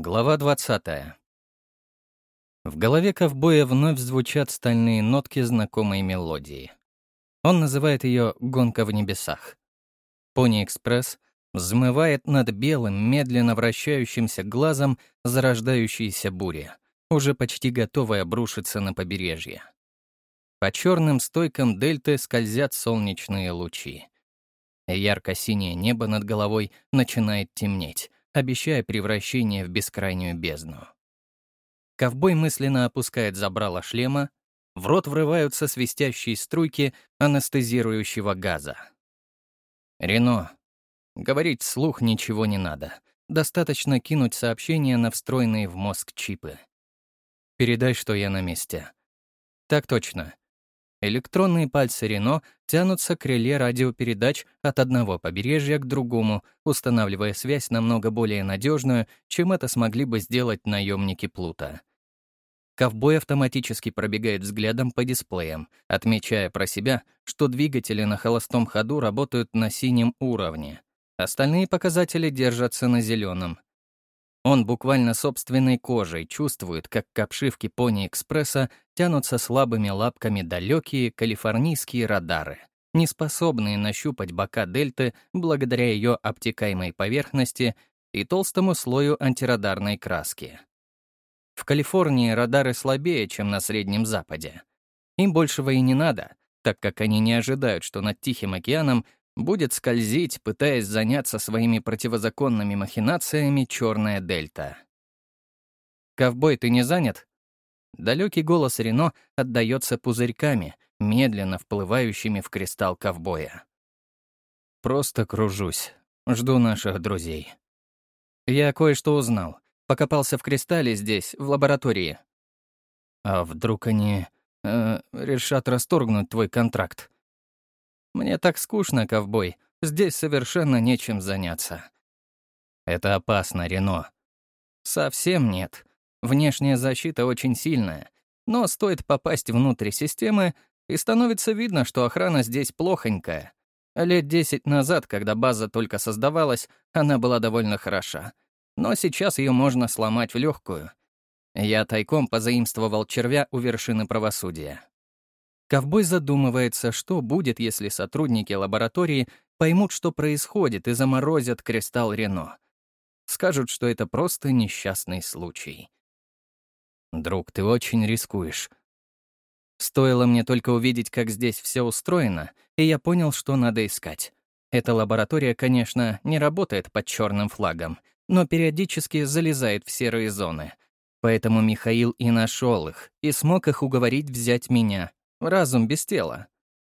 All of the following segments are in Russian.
Глава 20. В голове ковбоя вновь звучат стальные нотки знакомой мелодии. Он называет ее «гонка в небесах». Пони-экспресс взмывает над белым, медленно вращающимся глазом зарождающейся бури, уже почти готовая обрушиться на побережье. По черным стойкам дельты скользят солнечные лучи. Ярко-синее небо над головой начинает темнеть, обещая превращение в бескрайнюю бездну. Ковбой мысленно опускает забрало шлема, в рот врываются свистящие струйки анестезирующего газа. «Рено». Говорить вслух ничего не надо. Достаточно кинуть сообщение на встроенные в мозг чипы. «Передай, что я на месте». «Так точно. Электронные пальцы Рено тянутся к реле радиопередач от одного побережья к другому, устанавливая связь намного более надежную, чем это смогли бы сделать наемники Плута. Ковбой автоматически пробегает взглядом по дисплеям, отмечая про себя, что двигатели на холостом ходу работают на синем уровне. Остальные показатели держатся на зеленом. Он буквально собственной кожей чувствует, как к обшивке пони-экспресса тянутся слабыми лапками далекие калифорнийские радары, не способные нащупать бока дельты благодаря ее обтекаемой поверхности и толстому слою антирадарной краски. В Калифорнии радары слабее, чем на Среднем Западе. Им большего и не надо, так как они не ожидают, что над Тихим океаном будет скользить, пытаясь заняться своими противозаконными махинациями черная дельта. «Ковбой, ты не занят?» Далекий голос Рено отдается пузырьками, медленно вплывающими в кристалл ковбоя. «Просто кружусь. Жду наших друзей. Я кое-что узнал. Покопался в кристалле здесь, в лаборатории. А вдруг они э, решат расторгнуть твой контракт?» Мне так скучно, ковбой. Здесь совершенно нечем заняться. Это опасно, Рено. Совсем нет. Внешняя защита очень сильная. Но стоит попасть внутрь системы, и становится видно, что охрана здесь плохонькая. Лет десять назад, когда база только создавалась, она была довольно хороша. Но сейчас ее можно сломать в легкую. Я тайком позаимствовал червя у вершины правосудия. Ковбой задумывается, что будет, если сотрудники лаборатории поймут, что происходит, и заморозят кристалл Рено. Скажут, что это просто несчастный случай. «Друг, ты очень рискуешь». Стоило мне только увидеть, как здесь все устроено, и я понял, что надо искать. Эта лаборатория, конечно, не работает под черным флагом, но периодически залезает в серые зоны. Поэтому Михаил и нашел их, и смог их уговорить взять меня, Разум без тела.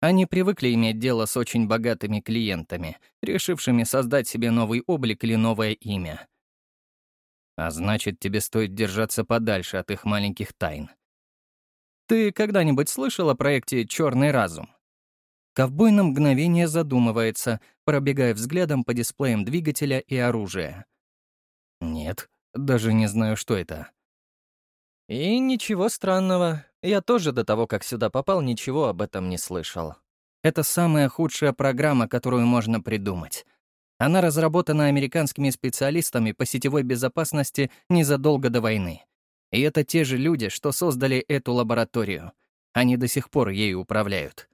Они привыкли иметь дело с очень богатыми клиентами, решившими создать себе новый облик или новое имя. А значит, тебе стоит держаться подальше от их маленьких тайн. Ты когда-нибудь слышал о проекте «Черный разум»? Ковбой на мгновение задумывается, пробегая взглядом по дисплеям двигателя и оружия. Нет, даже не знаю, что это. И ничего странного. Я тоже до того, как сюда попал, ничего об этом не слышал. Это самая худшая программа, которую можно придумать. Она разработана американскими специалистами по сетевой безопасности незадолго до войны. И это те же люди, что создали эту лабораторию. Они до сих пор ею управляют.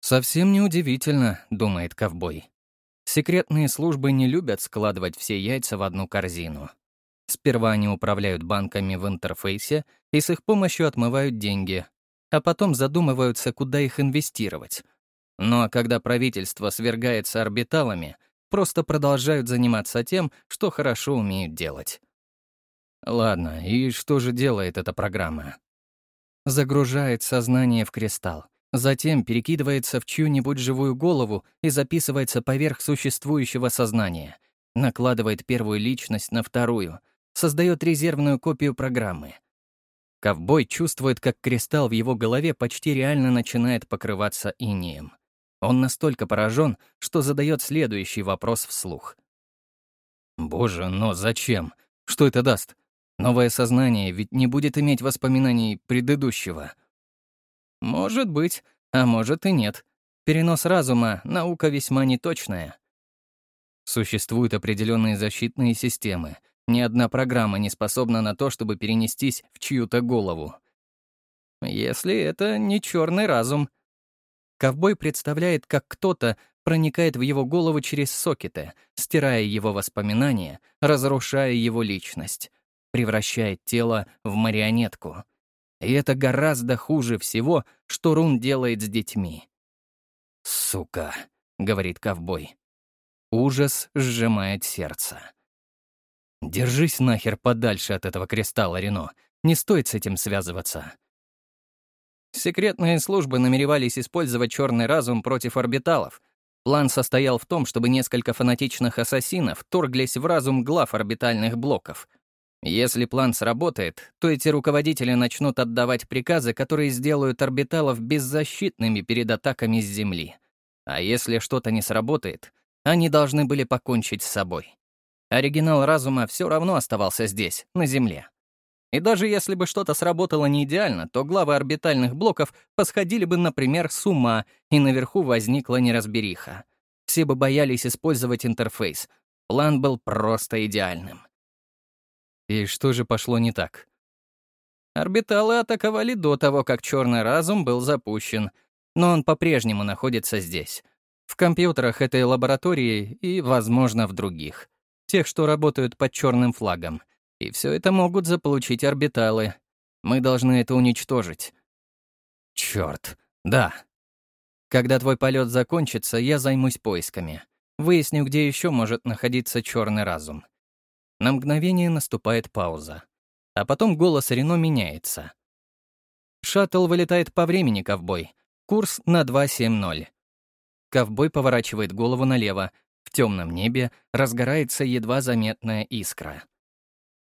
«Совсем неудивительно», — думает ковбой. Секретные службы не любят складывать все яйца в одну корзину. Сперва они управляют банками в интерфейсе и с их помощью отмывают деньги, а потом задумываются, куда их инвестировать. Ну а когда правительство свергается орбиталами, просто продолжают заниматься тем, что хорошо умеют делать. Ладно, и что же делает эта программа? Загружает сознание в кристалл, затем перекидывается в чью-нибудь живую голову и записывается поверх существующего сознания, накладывает первую личность на вторую — создает резервную копию программы. Ковбой чувствует, как кристалл в его голове почти реально начинает покрываться инеем. Он настолько поражен, что задает следующий вопрос вслух. «Боже, но зачем? Что это даст? Новое сознание ведь не будет иметь воспоминаний предыдущего». «Может быть, а может и нет. Перенос разума — наука весьма неточная. Существуют определенные защитные системы, Ни одна программа не способна на то, чтобы перенестись в чью-то голову. Если это не черный разум. Ковбой представляет, как кто-то проникает в его голову через сокеты, стирая его воспоминания, разрушая его личность, превращает тело в марионетку. И это гораздо хуже всего, что Рун делает с детьми. «Сука», — говорит ковбой. Ужас сжимает сердце. «Держись нахер подальше от этого кристалла, Рено. Не стоит с этим связываться». Секретные службы намеревались использовать черный разум против орбиталов. План состоял в том, чтобы несколько фанатичных ассасинов торглись в разум глав орбитальных блоков. Если план сработает, то эти руководители начнут отдавать приказы, которые сделают орбиталов беззащитными перед атаками с Земли. А если что-то не сработает, они должны были покончить с собой. Оригинал разума все равно оставался здесь, на Земле. И даже если бы что-то сработало не идеально, то главы орбитальных блоков посходили бы, например, с ума, и наверху возникла неразбериха. Все бы боялись использовать интерфейс. План был просто идеальным. И что же пошло не так? Орбиталы атаковали до того, как черный разум был запущен, но он по-прежнему находится здесь. В компьютерах этой лаборатории и, возможно, в других. Тех, что работают под черным флагом — и все это могут заполучить орбиталы. Мы должны это уничтожить. Черт, да. Когда твой полет закончится, я займусь поисками. Выясню, где еще может находиться черный разум. На мгновение наступает пауза. А потом голос Рено меняется. Шаттл вылетает по времени, ковбой. Курс на 2.7.0. Ковбой поворачивает голову налево. В темном небе разгорается едва заметная искра.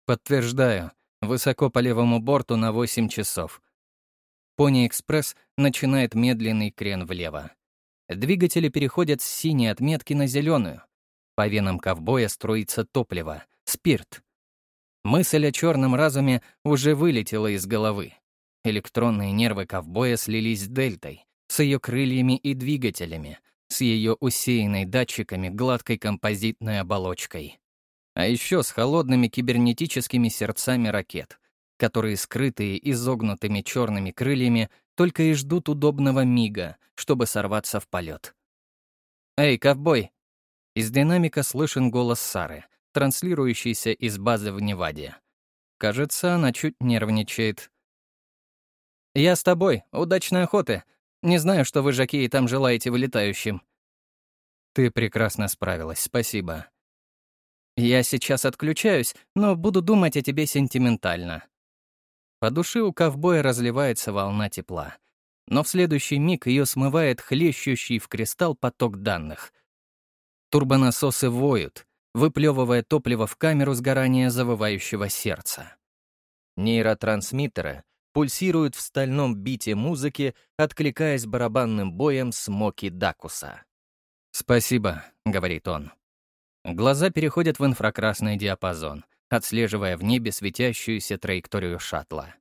Подтверждаю. Высоко по левому борту на 8 часов. Пони-экспресс начинает медленный крен влево. Двигатели переходят с синей отметки на зеленую. По венам ковбоя струится топливо, спирт. Мысль о черном разуме уже вылетела из головы. Электронные нервы ковбоя слились с дельтой, с ее крыльями и двигателями, с ее усеянной датчиками гладкой композитной оболочкой а еще с холодными кибернетическими сердцами ракет, которые, скрытые изогнутыми черными крыльями, только и ждут удобного мига, чтобы сорваться в полет. «Эй, ковбой!» Из динамика слышен голос Сары, транслирующийся из базы в Неваде. Кажется, она чуть нервничает. «Я с тобой. Удачной охоты. Не знаю, что вы, Жакеи, там желаете вылетающим». «Ты прекрасно справилась, спасибо», я сейчас отключаюсь, но буду думать о тебе сентиментально. По душе у ковбоя разливается волна тепла. Но в следующий миг ее смывает хлещущий в кристалл поток данных. Турбонасосы воют, выплевывая топливо в камеру сгорания завывающего сердца. Нейротрансмиттеры пульсируют в стальном бите музыки, откликаясь барабанным боем смоки Дакуса. «Спасибо», — говорит он. Глаза переходят в инфракрасный диапазон, отслеживая в небе светящуюся траекторию шаттла.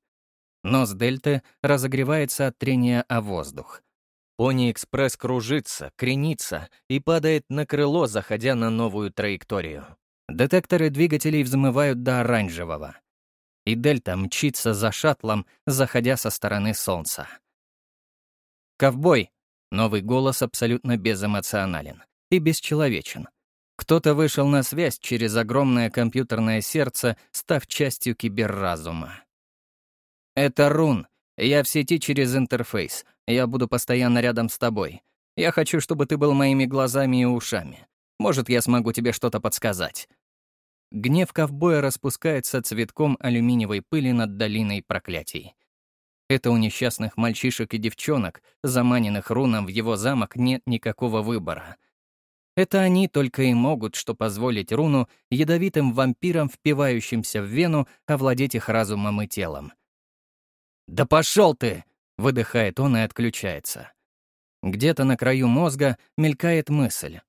Нос дельты разогревается от трения о воздух. Пони-экспресс кружится, кренится и падает на крыло, заходя на новую траекторию. Детекторы двигателей взмывают до оранжевого. И дельта мчится за шаттлом, заходя со стороны солнца. «Ковбой!» — новый голос абсолютно безэмоционален и бесчеловечен. Кто-то вышел на связь через огромное компьютерное сердце, став частью киберразума. «Это Рун. Я в сети через интерфейс. Я буду постоянно рядом с тобой. Я хочу, чтобы ты был моими глазами и ушами. Может, я смогу тебе что-то подсказать». Гнев ковбоя распускается цветком алюминиевой пыли над долиной проклятий. Это у несчастных мальчишек и девчонок, заманенных руном в его замок, нет никакого выбора — это они только и могут, что позволить руну ядовитым вампирам, впивающимся в вену, овладеть их разумом и телом. «Да пошел ты!» — выдыхает он и отключается. Где-то на краю мозга мелькает мысль.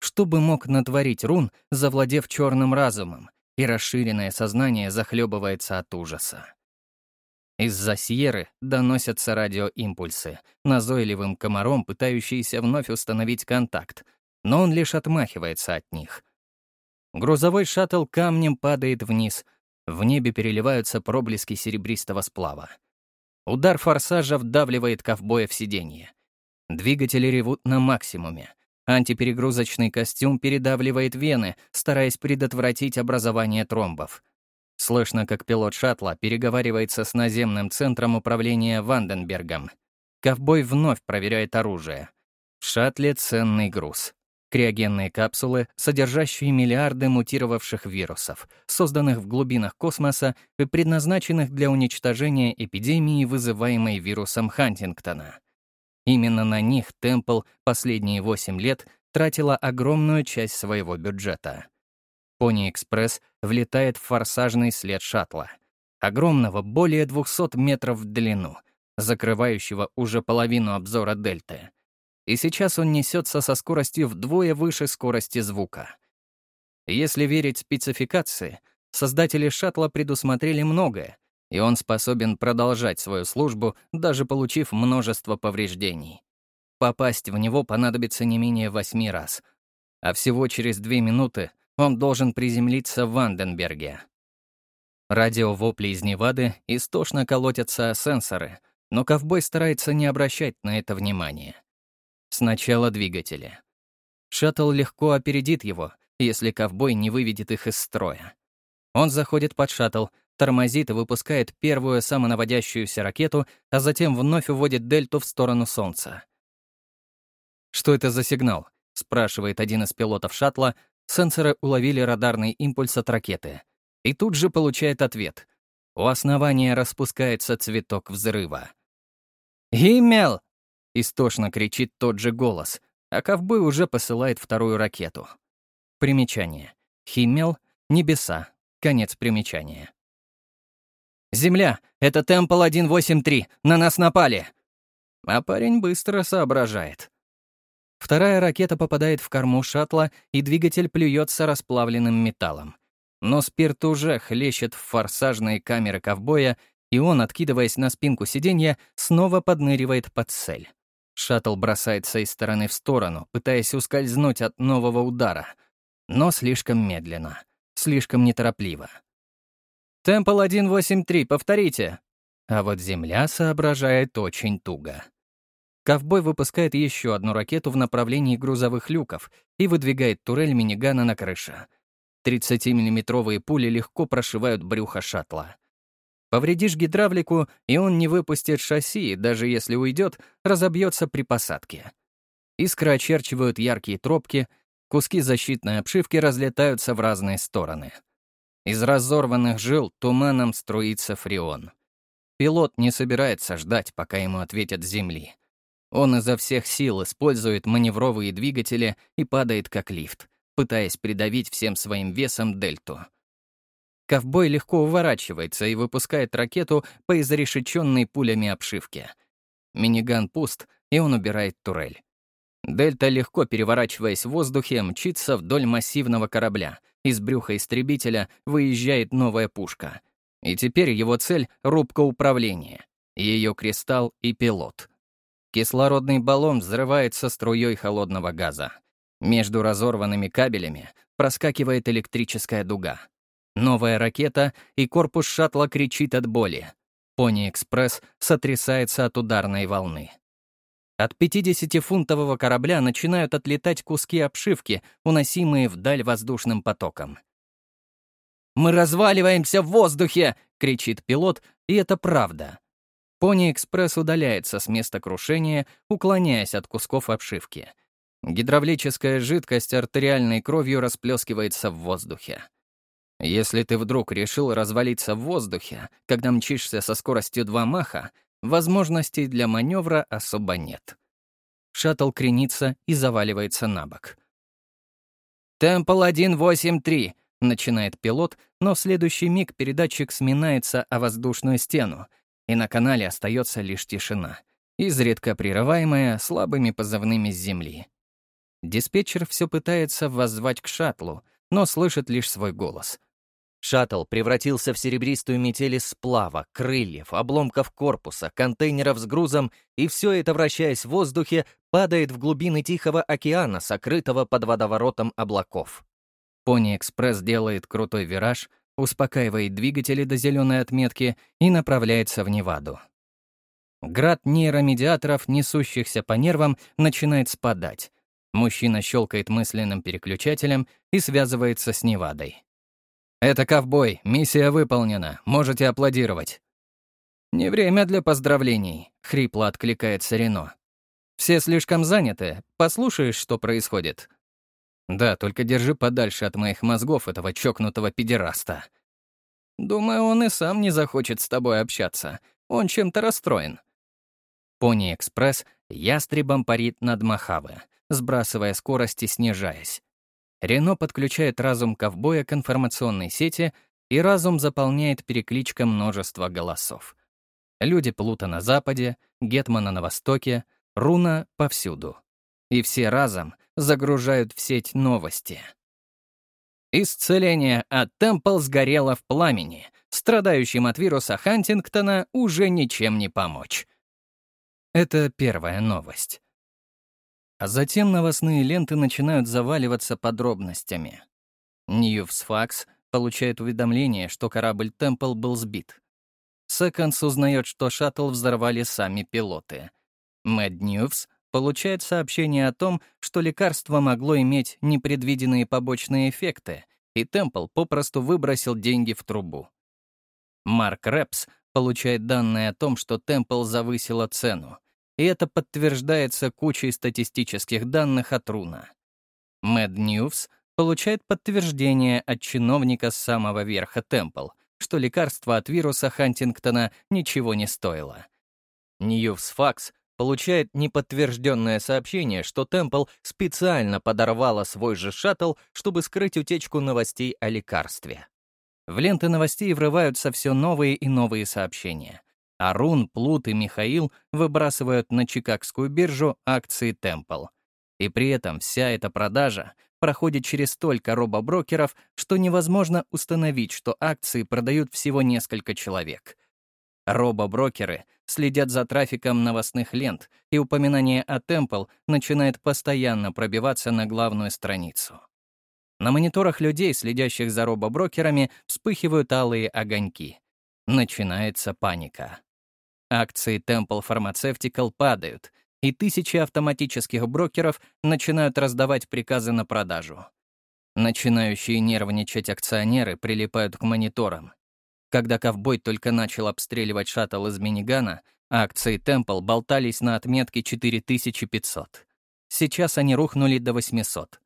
Что бы мог натворить рун, завладев черным разумом, и расширенное сознание захлебывается от ужаса. Из-за Сьерры доносятся радиоимпульсы, назойливым комаром, пытающиеся вновь установить контакт — но он лишь отмахивается от них. Грузовой шаттл камнем падает вниз. В небе переливаются проблески серебристого сплава. Удар форсажа вдавливает ковбоя в сиденье. Двигатели ревут на максимуме. Антиперегрузочный костюм передавливает вены, стараясь предотвратить образование тромбов. Слышно, как пилот шаттла переговаривается с наземным центром управления Ванденбергом. Ковбой вновь проверяет оружие. В шаттле ценный груз. Криогенные капсулы, содержащие миллиарды мутировавших вирусов, созданных в глубинах космоса и предназначенных для уничтожения эпидемии, вызываемой вирусом Хантингтона. Именно на них Темпл последние 8 лет тратила огромную часть своего бюджета. Пони-экспресс влетает в форсажный след шаттла. Огромного, более 200 метров в длину, закрывающего уже половину обзора дельты и сейчас он несется со скоростью вдвое выше скорости звука. Если верить спецификации, создатели шаттла предусмотрели многое, и он способен продолжать свою службу, даже получив множество повреждений. Попасть в него понадобится не менее восьми раз, а всего через две минуты он должен приземлиться в Ванденберге. Радиовопли из Невады истошно колотятся о сенсоры, но ковбой старается не обращать на это внимания. Сначала двигатели. Шаттл легко опередит его, если ковбой не выведет их из строя. Он заходит под шаттл, тормозит и выпускает первую самонаводящуюся ракету, а затем вновь уводит дельту в сторону Солнца. «Что это за сигнал?» — спрашивает один из пилотов шаттла. Сенсоры уловили радарный импульс от ракеты. И тут же получает ответ. У основания распускается цветок взрыва. «Гиммел!» Истошно кричит тот же голос, а ковбой уже посылает вторую ракету. Примечание. Химмел, небеса. Конец примечания. «Земля! Это Темпл 183! На нас напали!» А парень быстро соображает. Вторая ракета попадает в корму шаттла, и двигатель плюется расплавленным металлом. Но спирт уже хлещет в форсажные камеры ковбоя, и он, откидываясь на спинку сиденья, снова подныривает под цель. Шаттл бросается из стороны в сторону, пытаясь ускользнуть от нового удара. Но слишком медленно, слишком неторопливо. «Темпл 183, повторите!» А вот Земля соображает очень туго. Ковбой выпускает еще одну ракету в направлении грузовых люков и выдвигает турель минигана на крыше. 30-миллиметровые пули легко прошивают брюхо шаттла. Повредишь гидравлику, и он не выпустит шасси, даже если уйдет, разобьется при посадке. Искры очерчивают яркие тропки, куски защитной обшивки разлетаются в разные стороны. Из разорванных жил туманом струится фреон. Пилот не собирается ждать, пока ему ответят земли. Он изо всех сил использует маневровые двигатели и падает как лифт, пытаясь придавить всем своим весом дельту — Ковбой легко уворачивается и выпускает ракету по изрешеченной пулями обшивке. Миниган пуст, и он убирает турель. Дельта, легко переворачиваясь в воздухе, мчится вдоль массивного корабля. Из брюха истребителя выезжает новая пушка. И теперь его цель — рубка управления. Ее кристалл и пилот. Кислородный баллон взрывается струей холодного газа. Между разорванными кабелями проскакивает электрическая дуга. Новая ракета, и корпус шаттла кричит от боли. Пони-экспресс сотрясается от ударной волны. От 50-фунтового корабля начинают отлетать куски обшивки, уносимые вдаль воздушным потоком. «Мы разваливаемся в воздухе!» — кричит пилот, и это правда. Пони-экспресс удаляется с места крушения, уклоняясь от кусков обшивки. Гидравлическая жидкость артериальной кровью расплескивается в воздухе. Если ты вдруг решил развалиться в воздухе, когда мчишься со скоростью 2 маха, возможностей для маневра особо нет. Шаттл кренится и заваливается на бок. «Темпл 183», — начинает пилот, но в следующий миг передатчик сминается о воздушную стену, и на канале остается лишь тишина, изредка прерываемая слабыми позывными с земли. Диспетчер все пытается воззвать к шаттлу, но слышит лишь свой голос — Шаттл превратился в серебристую метель из сплава, крыльев, обломков корпуса, контейнеров с грузом, и все это, вращаясь в воздухе, падает в глубины Тихого океана, сокрытого под водоворотом облаков. Пони Экспресс делает крутой вираж, успокаивает двигатели до зеленой отметки и направляется в Неваду. Град нейромедиаторов, несущихся по нервам, начинает спадать. Мужчина щелкает мысленным переключателем и связывается с Невадой. «Это ковбой, миссия выполнена, можете аплодировать». «Не время для поздравлений», — хрипло откликается Рено. «Все слишком заняты. Послушаешь, что происходит?» «Да, только держи подальше от моих мозгов этого чокнутого педераста». «Думаю, он и сам не захочет с тобой общаться. Он чем-то расстроен». Пони-экспресс ястребом парит над Махавы, сбрасывая скорость и снижаясь. Рено подключает разум ковбоя к информационной сети, и разум заполняет перекличка множества голосов. Люди Плута на западе, Гетмана на востоке, Руна повсюду. И все разом загружают в сеть новости. Исцеление от Темпл сгорело в пламени. Страдающим от вируса Хантингтона уже ничем не помочь. Это первая новость. А затем новостные ленты начинают заваливаться подробностями. Ньюсфакс получает уведомление, что корабль «Темпл» был сбит. Секонс узнает, что шаттл взорвали сами пилоты. Мэд Ньюс получает сообщение о том, что лекарство могло иметь непредвиденные побочные эффекты, и Темпл попросту выбросил деньги в трубу. Марк Рэпс получает данные о том, что Темпл завысила цену, и это подтверждается кучей статистических данных от Руна. Mad News получает подтверждение от чиновника с самого верха Темпл, что лекарство от вируса Хантингтона ничего не стоило. Newsfax получает неподтвержденное сообщение, что Темпл специально подорвала свой же шаттл, чтобы скрыть утечку новостей о лекарстве. В ленты новостей врываются все новые и новые сообщения. Арун, Плут и Михаил выбрасывают на Чикагскую биржу акции Темпл. И при этом вся эта продажа проходит через столько робоброкеров, что невозможно установить, что акции продают всего несколько человек. Робоброкеры следят за трафиком новостных лент, и упоминание о Темпл начинает постоянно пробиваться на главную страницу. На мониторах людей, следящих за робоброкерами, вспыхивают алые огоньки. Начинается паника. Акции Temple Pharmaceutical падают, и тысячи автоматических брокеров начинают раздавать приказы на продажу. Начинающие нервничать акционеры прилипают к мониторам. Когда ковбой только начал обстреливать шаттл из минигана, акции Temple болтались на отметке 4500. Сейчас они рухнули до 800.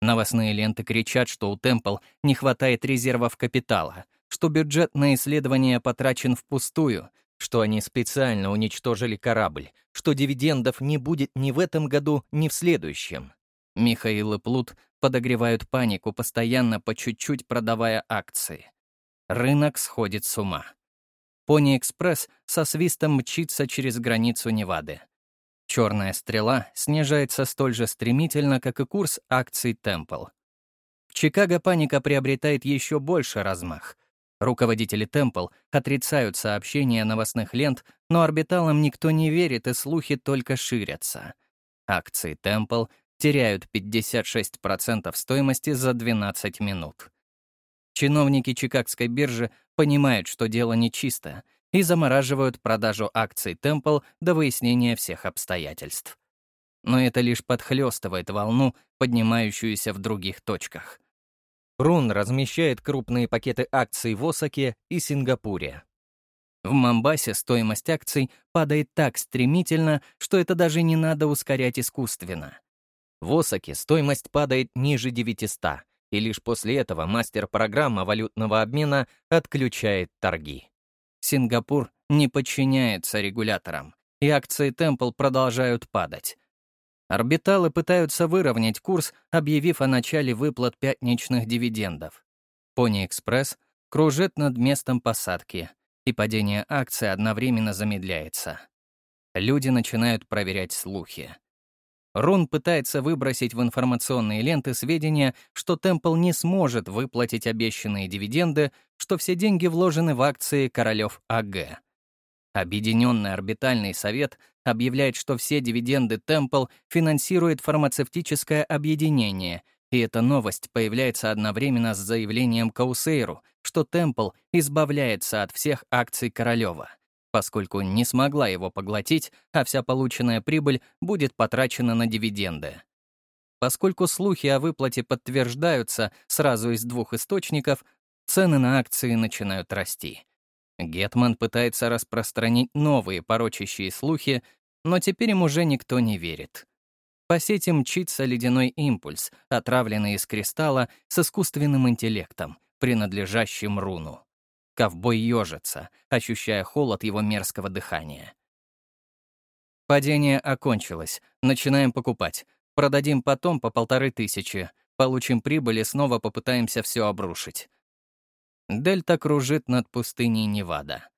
Новостные ленты кричат, что у Temple не хватает резервов капитала, что бюджет на исследования потрачен впустую — что они специально уничтожили корабль, что дивидендов не будет ни в этом году, ни в следующем. Михаил и Плут подогревают панику, постоянно по чуть-чуть продавая акции. Рынок сходит с ума. Пони-экспресс со свистом мчится через границу Невады. Черная стрела снижается столь же стремительно, как и курс акций Темпл. В Чикаго паника приобретает еще больше размах. Руководители Темпл отрицают сообщения новостных лент, но орбиталам никто не верит, и слухи только ширятся. Акции Темпл теряют 56% стоимости за 12 минут. Чиновники Чикагской биржи понимают, что дело нечисто, и замораживают продажу акций Темпл до выяснения всех обстоятельств. Но это лишь подхлёстывает волну, поднимающуюся в других точках. Рун размещает крупные пакеты акций в Осаке и Сингапуре. В Мамбасе стоимость акций падает так стремительно, что это даже не надо ускорять искусственно. В Осаке стоимость падает ниже 900, и лишь после этого мастер-программа валютного обмена отключает торги. Сингапур не подчиняется регуляторам, и акции Temple продолжают падать. Орбиталы пытаются выровнять курс, объявив о начале выплат пятничных дивидендов. Пони-экспресс кружит над местом посадки, и падение акций одновременно замедляется. Люди начинают проверять слухи. Рун пытается выбросить в информационные ленты сведения, что Темпл не сможет выплатить обещанные дивиденды, что все деньги вложены в акции королев АГ. Объединенный орбитальный совет объявляет, что все дивиденды Temple финансирует фармацевтическое объединение, и эта новость появляется одновременно с заявлением Каусейру, что Темпл избавляется от всех акций Королева, поскольку не смогла его поглотить, а вся полученная прибыль будет потрачена на дивиденды. Поскольку слухи о выплате подтверждаются сразу из двух источников, цены на акции начинают расти. Гетман пытается распространить новые порочащие слухи, но теперь им уже никто не верит. По сети мчится ледяной импульс, отравленный из кристалла с искусственным интеллектом, принадлежащим руну. Ковбой ежится, ощущая холод его мерзкого дыхания. Падение окончилось. Начинаем покупать. Продадим потом по полторы тысячи. Получим прибыль и снова попытаемся все обрушить. Дельта кружит над пустыней Невада.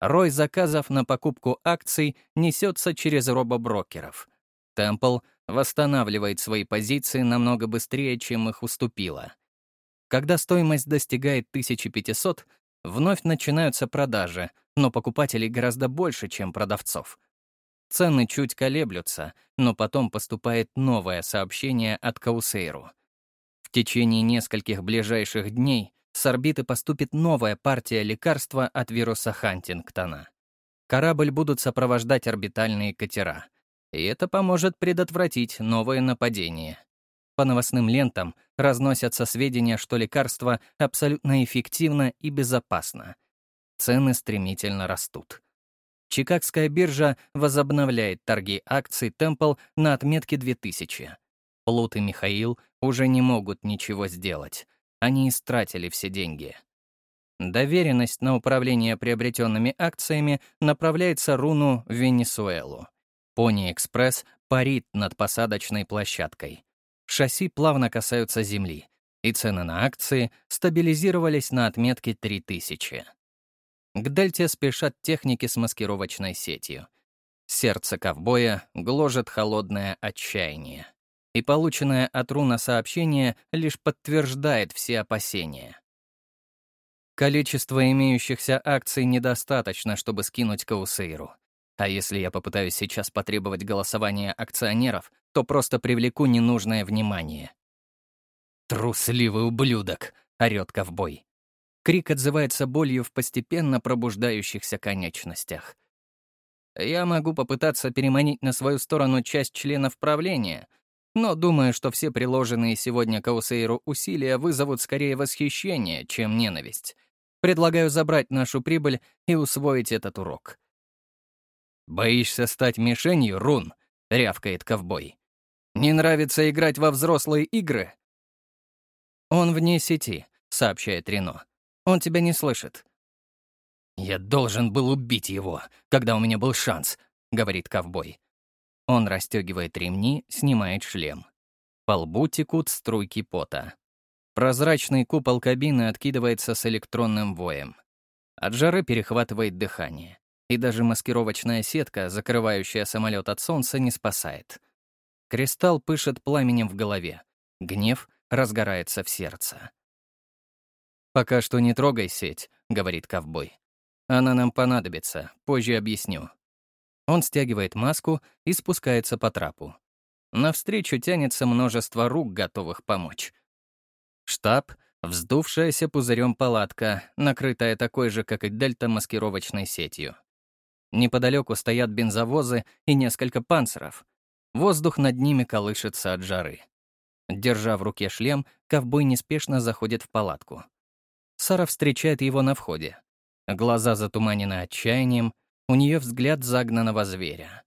Рой заказов на покупку акций несется через робоброкеров. Темпл восстанавливает свои позиции намного быстрее, чем их уступила. Когда стоимость достигает 1500, вновь начинаются продажи, но покупателей гораздо больше, чем продавцов. Цены чуть колеблются, но потом поступает новое сообщение от Каусейру. В течение нескольких ближайших дней с орбиты поступит новая партия лекарства от вируса Хантингтона. Корабль будут сопровождать орбитальные катера. И это поможет предотвратить новые нападения. По новостным лентам разносятся сведения, что лекарство абсолютно эффективно и безопасно. Цены стремительно растут. Чикагская биржа возобновляет торги акций Temple на отметке 2000. Плут и Михаил уже не могут ничего сделать. Они истратили все деньги. Доверенность на управление приобретенными акциями направляется Руну в Венесуэлу. Пони-экспресс парит над посадочной площадкой. Шасси плавно касаются земли, и цены на акции стабилизировались на отметке 3000. К дельте спешат техники с маскировочной сетью. Сердце ковбоя гложет холодное отчаяние и полученное от Руна сообщение лишь подтверждает все опасения. Количество имеющихся акций недостаточно, чтобы скинуть Каусейру. А если я попытаюсь сейчас потребовать голосования акционеров, то просто привлеку ненужное внимание. «Трусливый ублюдок!» — орёт ковбой. Крик отзывается болью в постепенно пробуждающихся конечностях. Я могу попытаться переманить на свою сторону часть членов правления, но думаю, что все приложенные сегодня Каусейру усилия вызовут скорее восхищение, чем ненависть. Предлагаю забрать нашу прибыль и усвоить этот урок. «Боишься стать мишенью, Рун?» — рявкает ковбой. «Не нравится играть во взрослые игры?» «Он вне сети», — сообщает Рено. «Он тебя не слышит». «Я должен был убить его, когда у меня был шанс», — говорит ковбой. Он расстегивает ремни, снимает шлем. По лбу текут струйки пота. Прозрачный купол кабины откидывается с электронным воем. От жары перехватывает дыхание. И даже маскировочная сетка, закрывающая самолет от солнца, не спасает. Кристалл пышет пламенем в голове. Гнев разгорается в сердце. «Пока что не трогай сеть», — говорит ковбой. «Она нам понадобится, позже объясню». Он стягивает маску и спускается по трапу. Навстречу тянется множество рук, готовых помочь. Штаб — вздувшаяся пузырем палатка, накрытая такой же, как и дельта, маскировочной сетью. Неподалеку стоят бензовозы и несколько панцеров. Воздух над ними колышется от жары. Держа в руке шлем, ковбой неспешно заходит в палатку. Сара встречает его на входе. Глаза затуманены отчаянием, у нее взгляд загнанного зверя.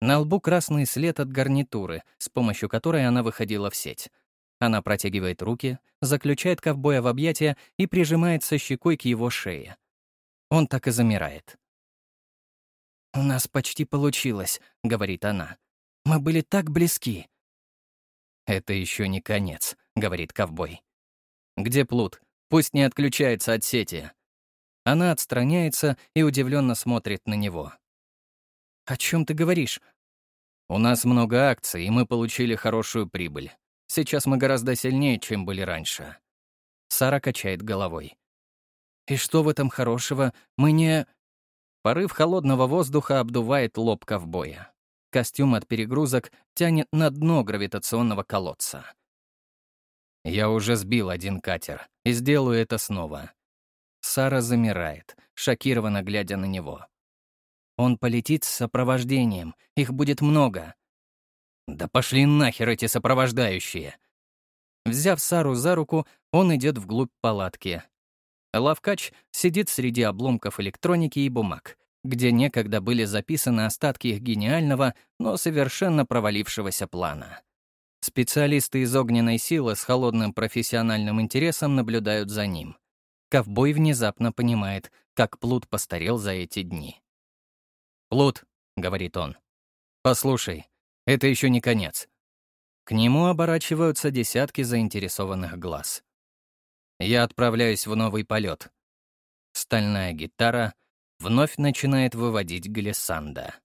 На лбу красный след от гарнитуры, с помощью которой она выходила в сеть. Она протягивает руки, заключает ковбоя в объятия и прижимается щекой к его шее. Он так и замирает. «У нас почти получилось», — говорит она. «Мы были так близки». «Это еще не конец», — говорит ковбой. «Где плут? Пусть не отключается от сети». Она отстраняется и удивленно смотрит на него. «О чем ты говоришь?» «У нас много акций, и мы получили хорошую прибыль. Сейчас мы гораздо сильнее, чем были раньше». Сара качает головой. «И что в этом хорошего? Мы не...» Порыв холодного воздуха обдувает лоб ковбоя. Костюм от перегрузок тянет на дно гравитационного колодца. Я уже сбил один катер и сделаю это снова. Сара замирает, шокированно глядя на него. Он полетит с сопровождением, их будет много. Да пошли нахер эти сопровождающие. Взяв Сару за руку, он идет вглубь палатки. Лавкач сидит среди обломков электроники и бумаг, где некогда были записаны остатки их гениального, но совершенно провалившегося плана. Специалисты из огненной силы с холодным профессиональным интересом наблюдают за ним. Ковбой внезапно понимает, как Плут постарел за эти дни. «Плут», — говорит он, — «послушай, это еще не конец». К нему оборачиваются десятки заинтересованных глаз. Я отправляюсь в новый полет. Стальная гитара вновь начинает выводить глиссанда.